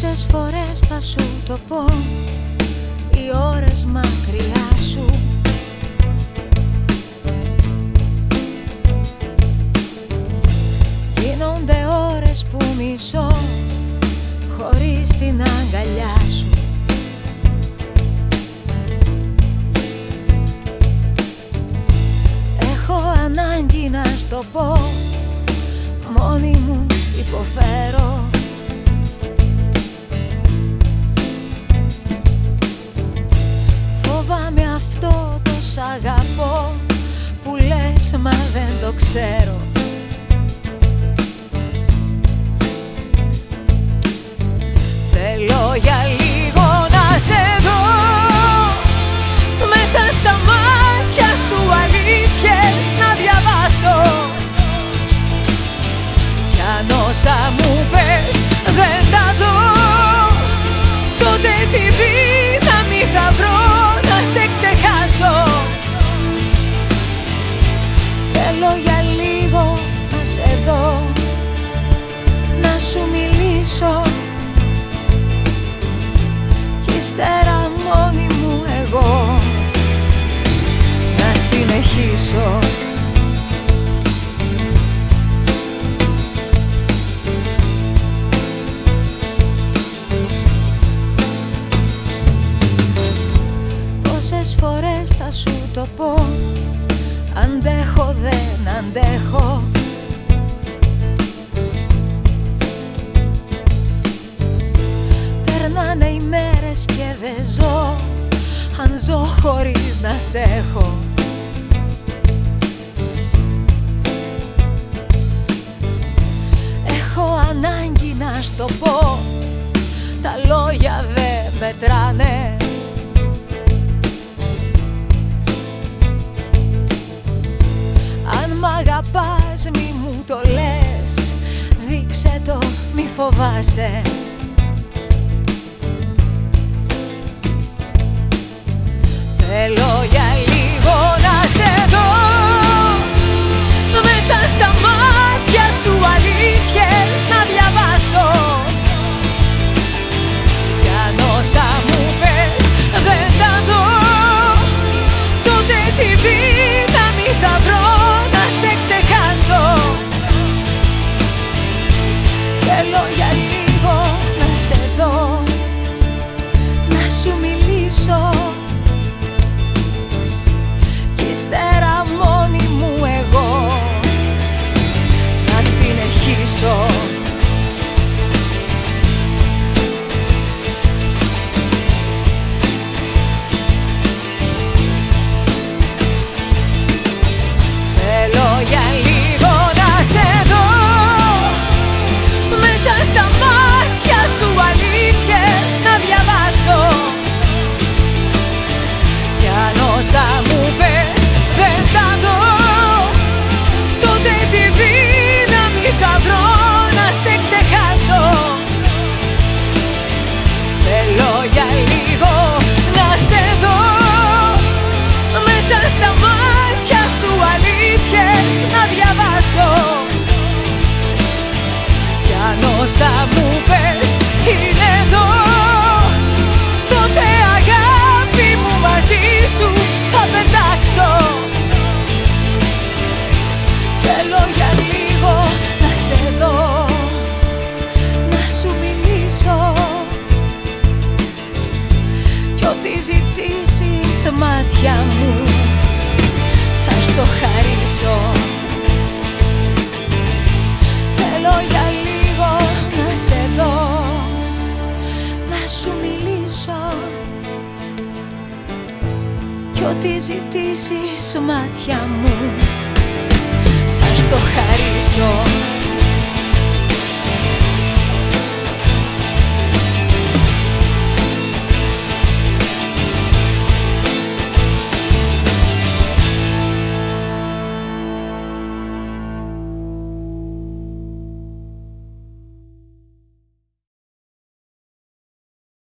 θα σου το πω Οι ώρες μακριά σου. Γίνονται ώρες που μισώ Χωρίς την αγκαλιά σου. Έχω ανάγκη να στο πω Μόνη μου υποφέρω λες μα δεν το ξέρω να σε δω Να σου μιλήσω. Κι ύστερα μόνη μου εγώ Να συνεχίσω. Πόσες φορές θα σου το πω Αντέχω δεν αντέχω Περνάνε οι μέρες και δεν ζω Αν ζω χωρίς να σε έχω. Έχω ανάγκη να στο πω Τα λόγια δεν μετράνε. Αν μ' αγαπάς μη μου το λες Δείξε το μη φοβάσαι αν όσα μου πες είναι εδώ Τότε αγάπη μου μαζί σου θα πετάξω. Θέλω για λίγο να σε δω Να σου μιλήσω. Κι ό,τι ζητήσεις μάτια μου Θα στο χαρίσω Κι ό,τι ζητήσεις μάτια μου Θα στο χαρίσω